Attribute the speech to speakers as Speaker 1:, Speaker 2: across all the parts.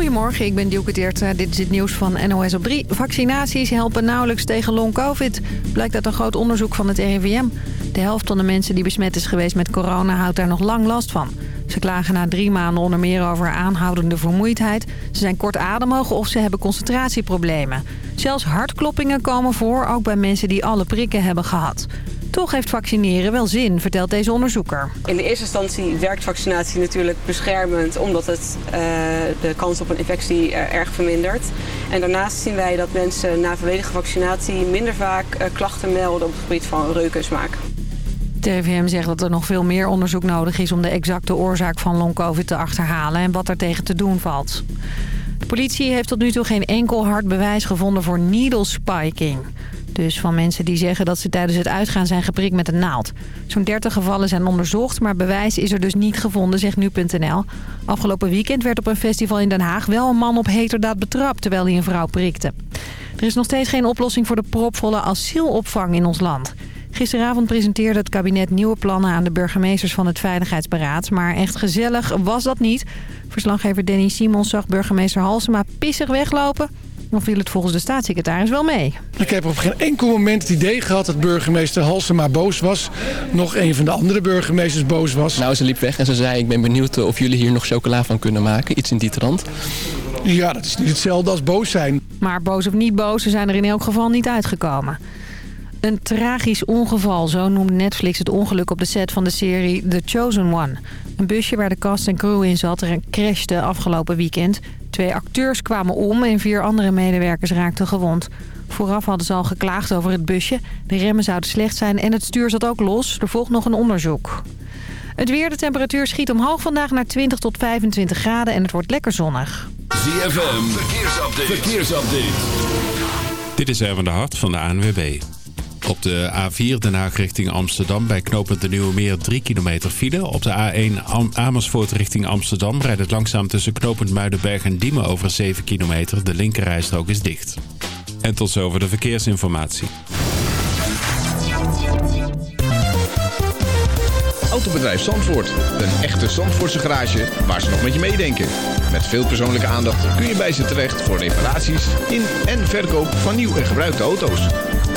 Speaker 1: Goedemorgen, ik ben Dielke Teert. Dit is het nieuws van NOS op 3. Vaccinaties helpen nauwelijks tegen long-covid. Blijkt uit een groot onderzoek van het RIVM. De helft van de mensen die besmet is geweest met corona houdt daar nog lang last van. Ze klagen na drie maanden onder meer over aanhoudende vermoeidheid. Ze zijn kortademig of ze hebben concentratieproblemen. Zelfs hartkloppingen komen voor, ook bij mensen die alle prikken hebben gehad. Toch heeft vaccineren wel zin, vertelt deze onderzoeker.
Speaker 2: In de eerste instantie werkt vaccinatie natuurlijk beschermend... omdat het uh, de kans op een infectie uh, erg vermindert. En daarnaast zien wij dat mensen na volledige vaccinatie... minder vaak uh, klachten melden op het gebied van reuk en smaak.
Speaker 1: RIVM zegt dat er nog veel meer onderzoek nodig is... om de exacte oorzaak van long-covid te achterhalen... en wat er tegen te doen valt. De politie heeft tot nu toe geen enkel hard bewijs gevonden voor needle spiking... Dus van mensen die zeggen dat ze tijdens het uitgaan zijn geprikt met een naald. Zo'n 30 gevallen zijn onderzocht, maar bewijs is er dus niet gevonden, zegt nu.nl. Afgelopen weekend werd op een festival in Den Haag wel een man op heterdaad betrapt terwijl hij een vrouw prikte. Er is nog steeds geen oplossing voor de propvolle asielopvang in ons land. Gisteravond presenteerde het kabinet nieuwe plannen aan de burgemeesters van het Veiligheidsberaad. Maar echt gezellig was dat niet. Verslaggever Danny Simons zag burgemeester Halsema pissig weglopen dan viel het volgens de staatssecretaris wel mee.
Speaker 3: Ik heb op geen enkel moment het idee gehad dat burgemeester Halsema boos was. Nog een van de andere burgemeesters boos was.
Speaker 4: Nou, ze liep weg en ze zei ik ben benieuwd of jullie hier nog chocola van kunnen maken. Iets in die trant.
Speaker 3: Ja, dat is niet hetzelfde als boos zijn.
Speaker 1: Maar boos of niet boos, ze zijn er in elk geval niet uitgekomen. Een tragisch ongeval, zo noemt Netflix het ongeluk op de set van de serie The Chosen One. Een busje waar de cast en crew in zat crashte afgelopen weekend. Twee acteurs kwamen om en vier andere medewerkers raakten gewond. Vooraf hadden ze al geklaagd over het busje. De remmen zouden slecht zijn en het stuur zat ook los. Er volgt nog een onderzoek. Het weer, de temperatuur schiet omhoog vandaag naar 20 tot 25 graden en het wordt lekker zonnig.
Speaker 5: ZFM, verkeersupdate. verkeersupdate. Dit is Erwin de Hart van de ANWB. Op de A4 Den Haag richting Amsterdam bij knooppunt de Nieuwe Meer 3 kilometer file. Op de A1 Amersfoort richting Amsterdam rijdt het langzaam tussen knooppunt Muidenberg en Diemen over 7 kilometer. De linkerrijstrook is dicht. En tot zover de verkeersinformatie.
Speaker 6: Autobedrijf Zandvoort. Een echte Zandvoortse garage waar ze nog met je meedenken. Met veel persoonlijke aandacht kun je bij ze terecht voor reparaties in en verkoop van nieuw en gebruikte auto's.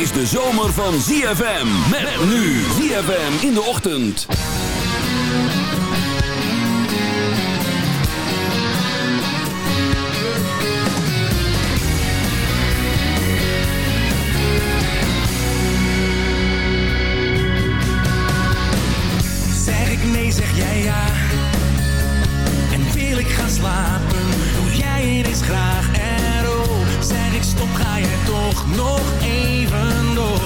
Speaker 5: is de zomer van ZFM. Met nu ZFM in de ochtend.
Speaker 7: Zeg ik nee, zeg jij ja. En wil ik gaan slapen, doe jij het eens graag ik stop, ga jij toch nog even door.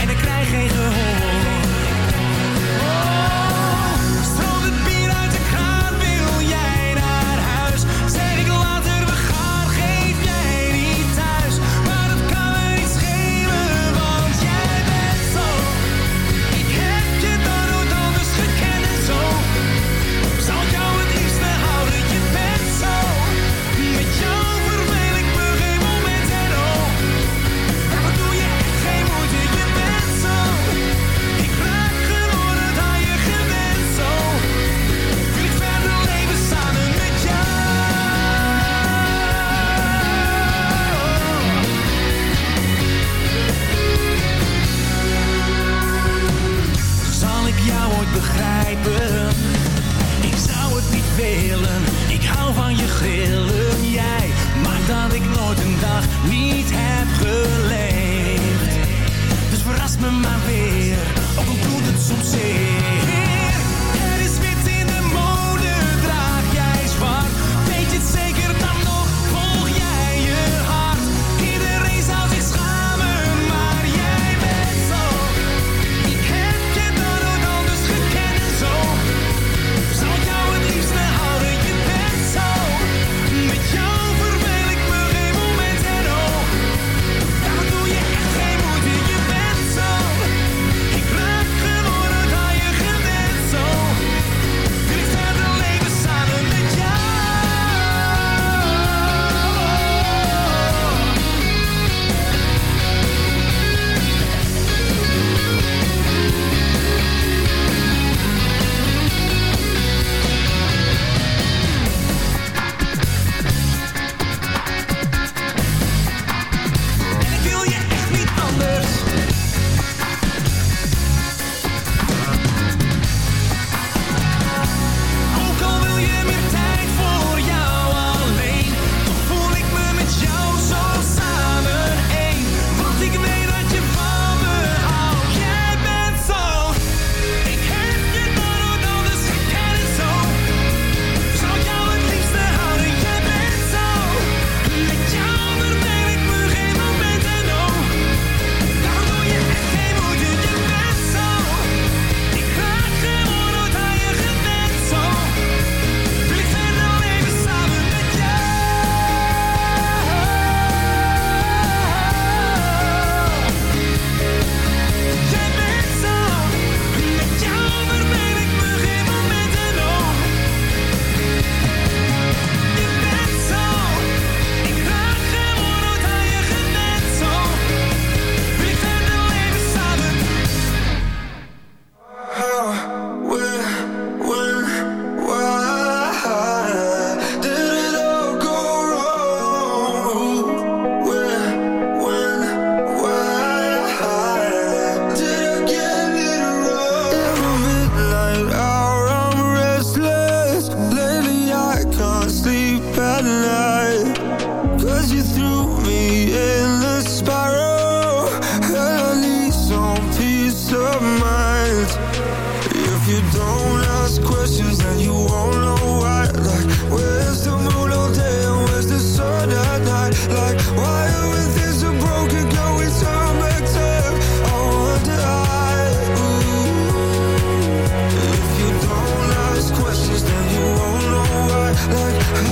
Speaker 7: En ik krijg geen gehoor.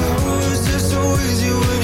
Speaker 8: Roses always you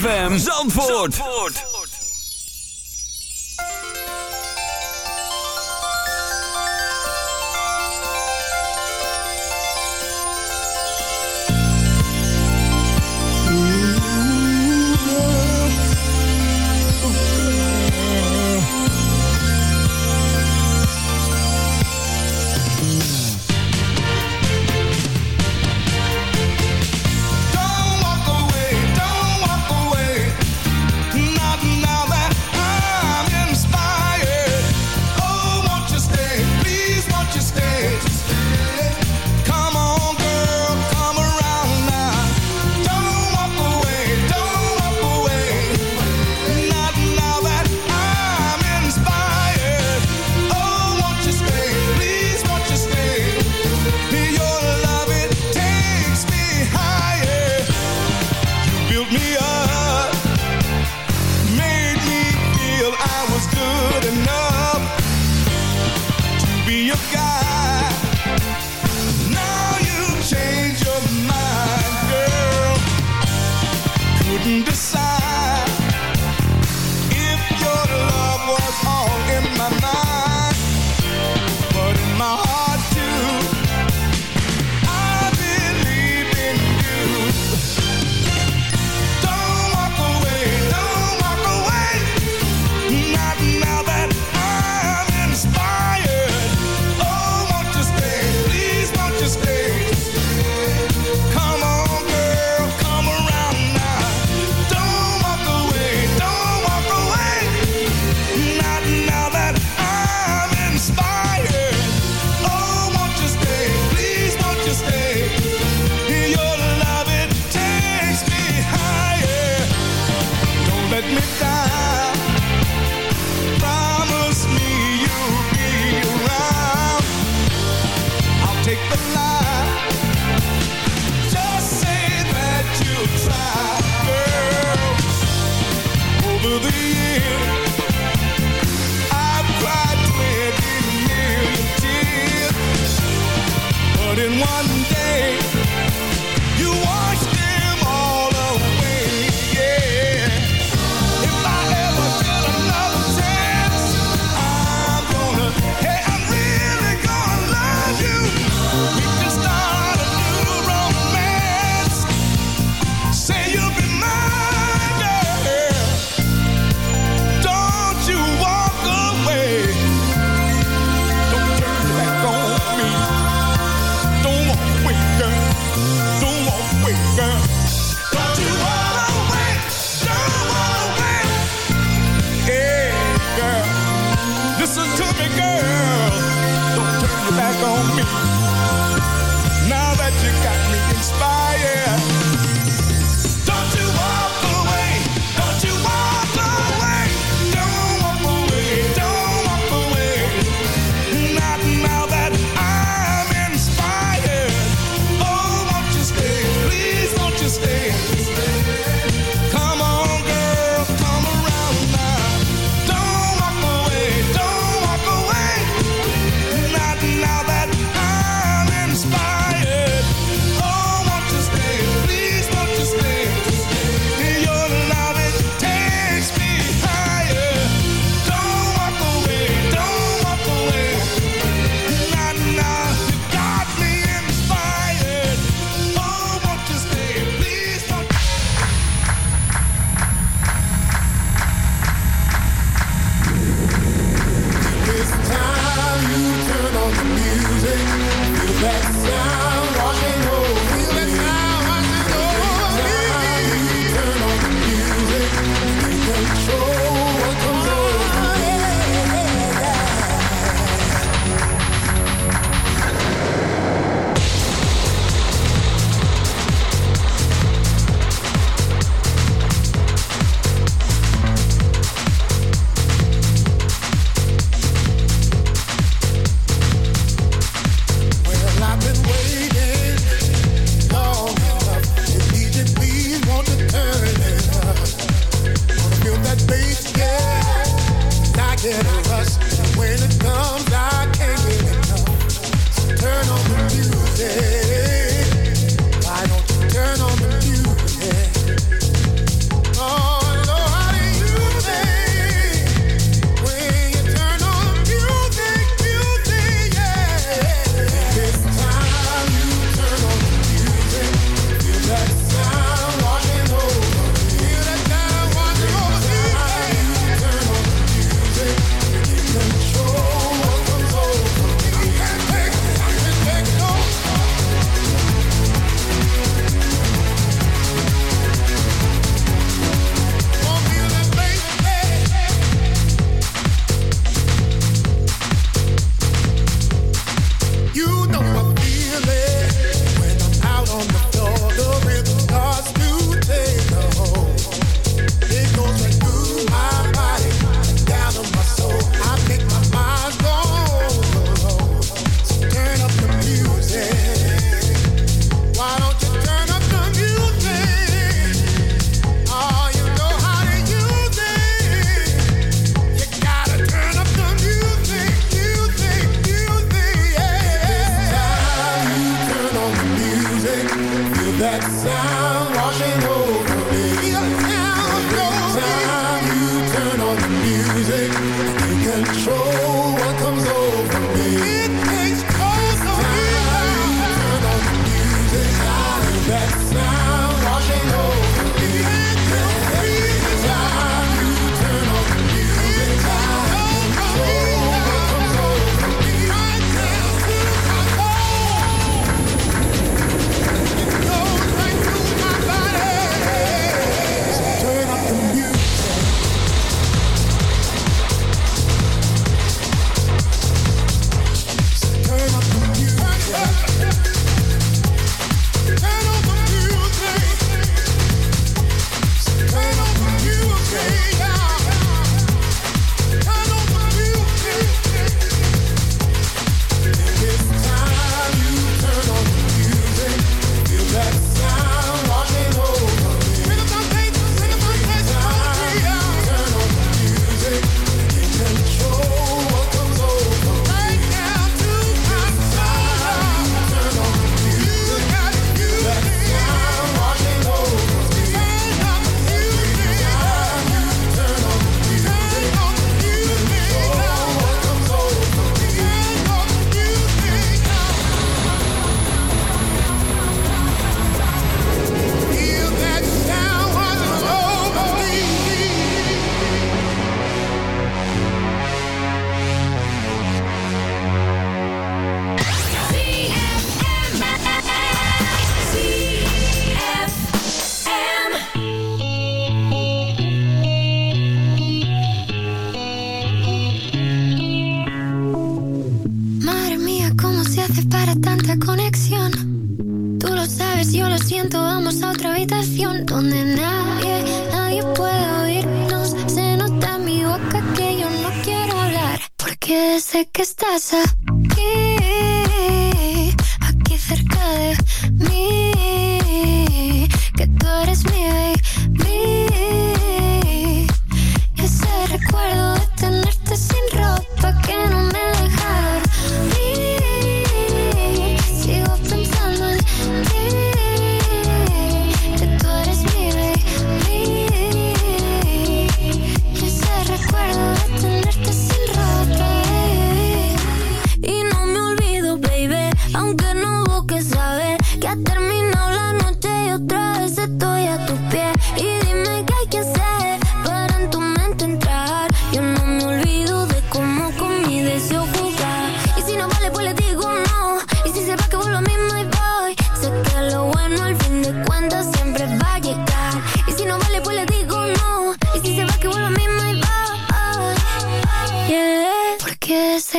Speaker 9: ZFM Zandvoort.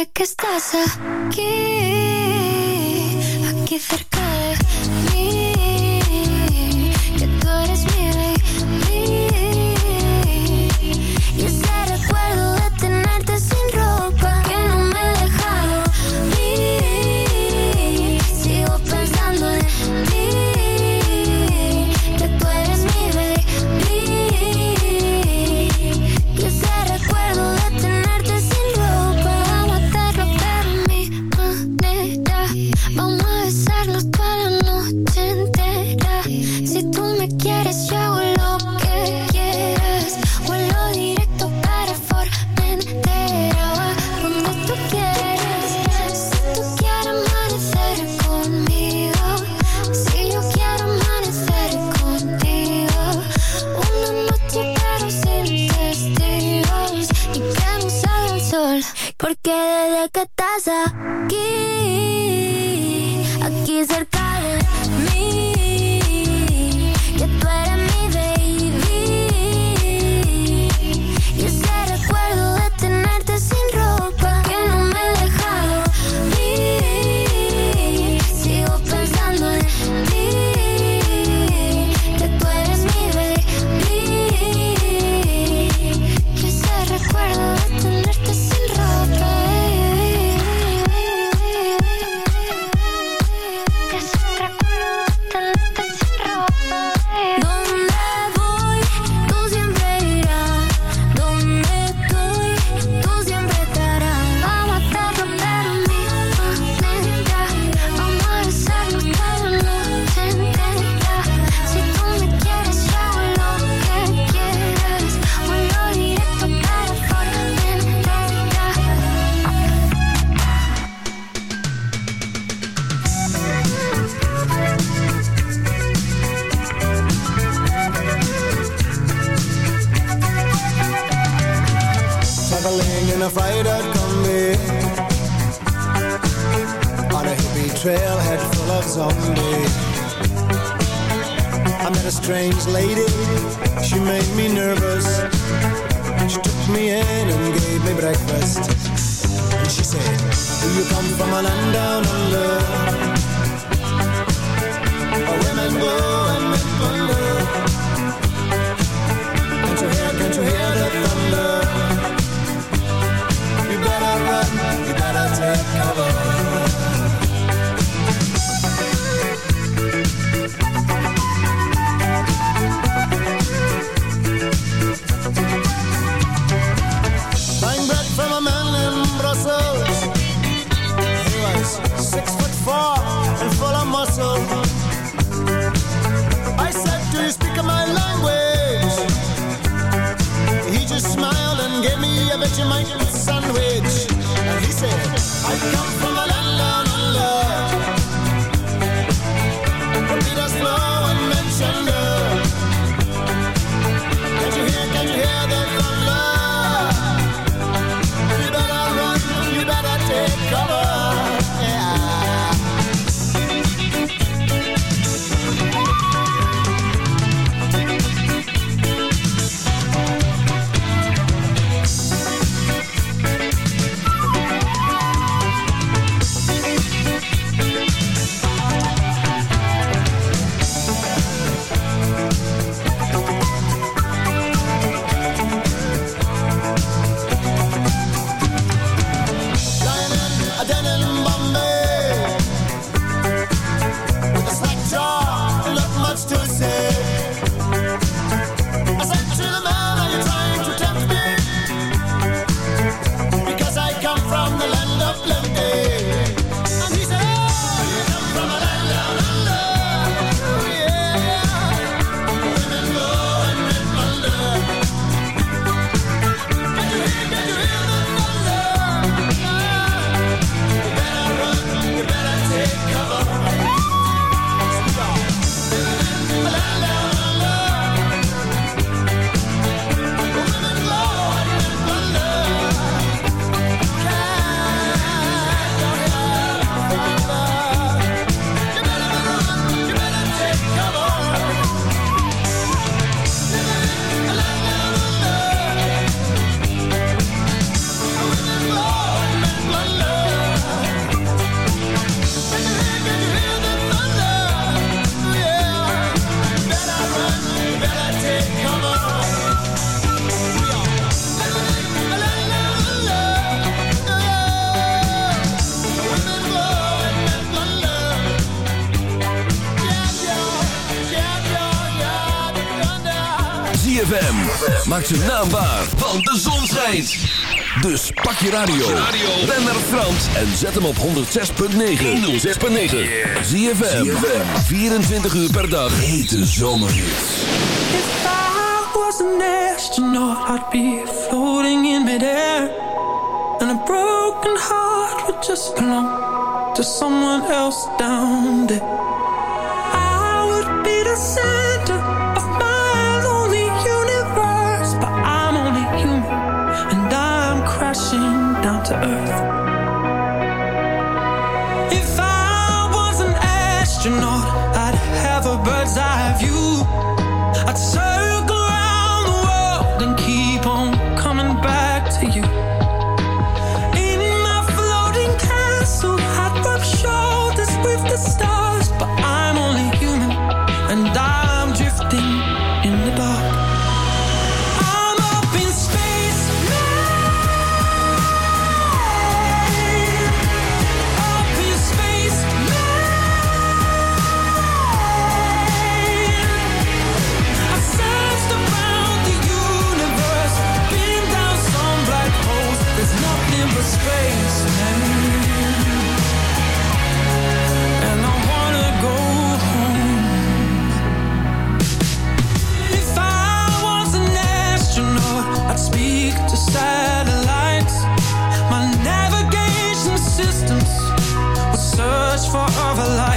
Speaker 10: Desde que estás aquí
Speaker 11: maakt zijn naam waar, want de zon schijnt. Dus pak je radio, ben naar Frans en zet hem op 106.9. 106.9. Zie je 24 uur per dag. Hete zomerhit.
Speaker 7: If I was an astronaut, I'd be floating in midair. And a broken heart would just belong to someone else down there.
Speaker 12: for all
Speaker 13: our lives.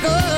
Speaker 13: good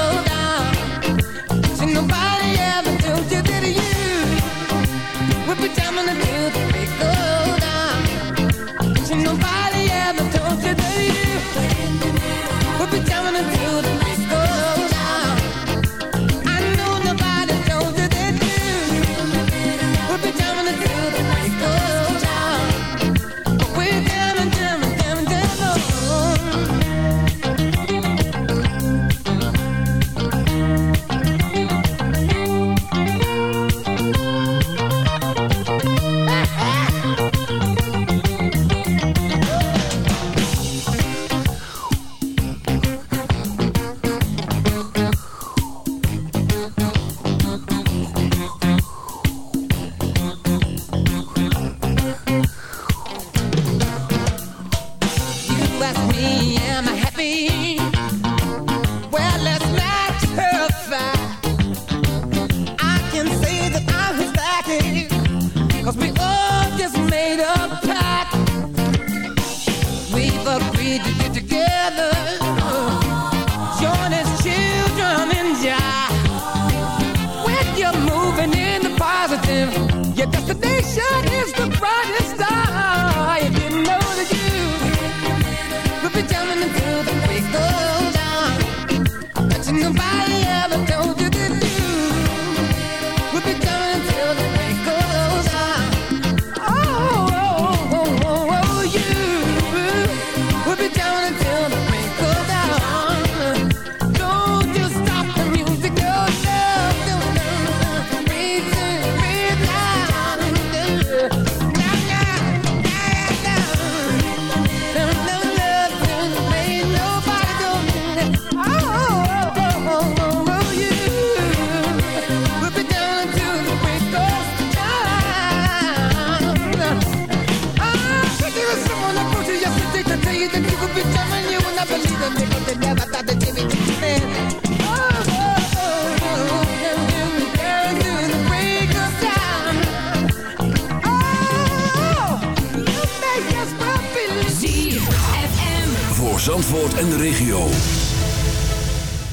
Speaker 13: En de regio.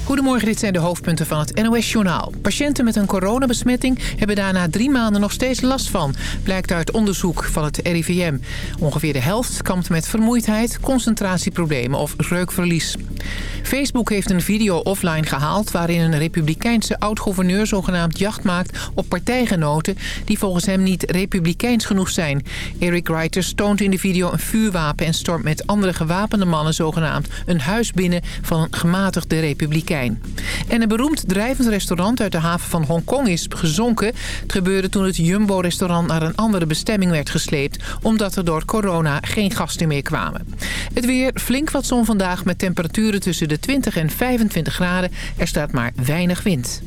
Speaker 14: Goedemorgen, dit zijn de hoofdpunten van het NOS-journaal. Patiënten met een coronabesmetting hebben daarna drie maanden nog steeds last van... blijkt uit onderzoek van het RIVM. Ongeveer de helft kampt met vermoeidheid, concentratieproblemen of reukverlies. Facebook heeft een video offline gehaald... waarin een republikeinse oud-gouverneur zogenaamd jacht maakt op partijgenoten... die volgens hem niet republikeins genoeg zijn. Eric Reiters toont in de video een vuurwapen... en stormt met andere gewapende mannen zogenaamd een huis binnen... van een gematigde republikein. En een beroemd drijvend restaurant uit de haven van Hongkong is gezonken. Het gebeurde toen het Jumbo-restaurant naar een andere bestemming werd gesleept... omdat er door corona geen gasten meer kwamen. Het weer flink wat zon vandaag met temperaturen tussen de 20 en 25 graden. Er staat maar weinig wind.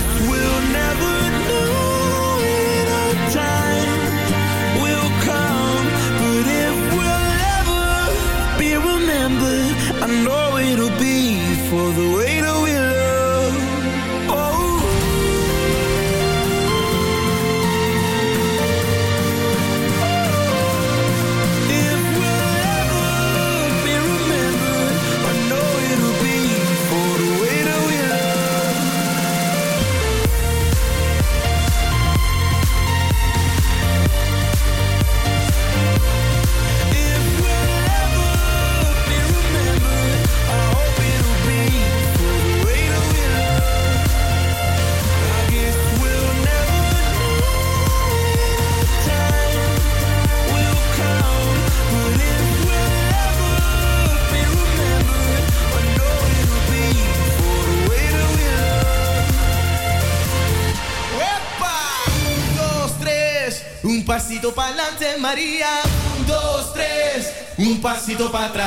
Speaker 8: will never
Speaker 15: pasito para atrás.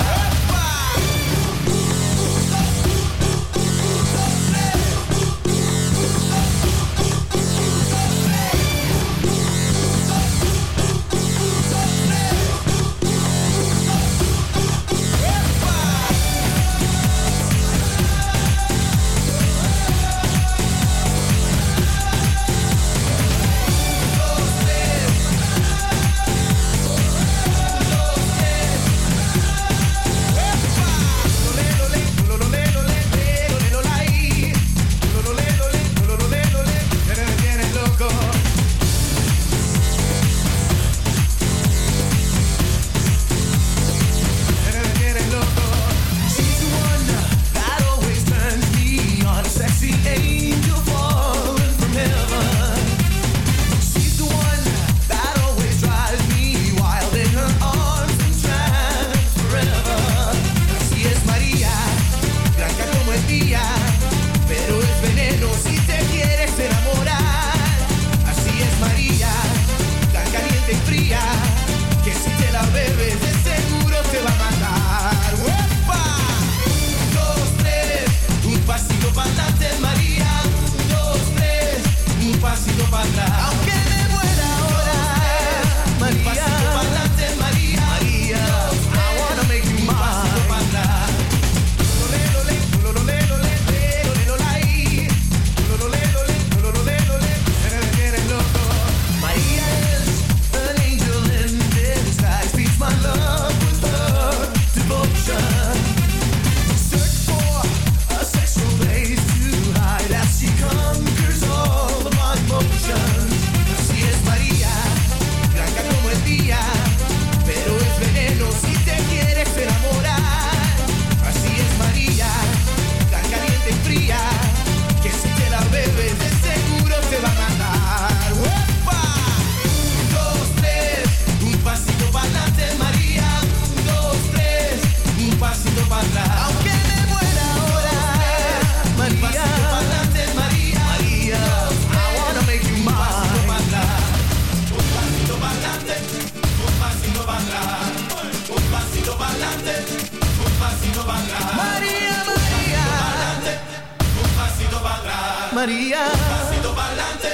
Speaker 15: María. Un pasito para adelante,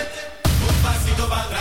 Speaker 15: un pasito para atrás.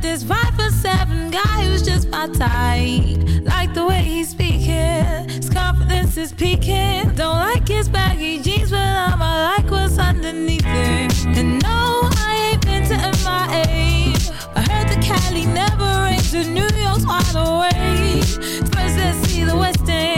Speaker 16: this five for seven guy who's just my type. Like the way he's speaking, his confidence is peaking. Don't like his baggy jeans, but I'ma like what's underneath it. And no, I ain't been to MIA. I heard the Cali never rains, and New York's wide awake. First, let's see the West End.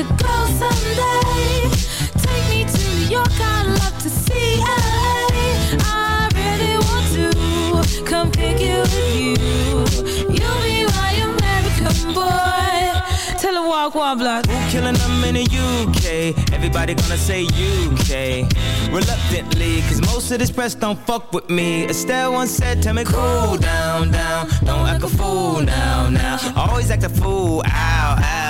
Speaker 16: To go someday. Take me to New York, I'd love to see LA. I really want to come pick you with you. You'll be my American boy. Tell her walk one block.
Speaker 17: Who killing them in the UK? Everybody gonna say UK. Reluctantly, cause most of this press don't fuck with me. Estelle once said, tell me cool down, down. Don't act a fool now, now. Always act a fool, ow, ow.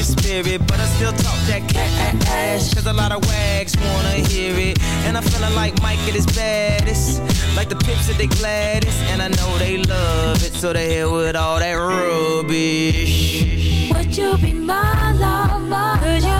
Speaker 17: your spirit. But I still talk that cash. Cause a lot of wags wanna hear it. And I'm feeling like Mike at his baddest. Like the pips at the gladdest. And I know they love it. So they hell with all that rubbish.
Speaker 16: Would you be my lover? Could you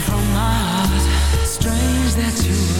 Speaker 7: From my heart, strange that you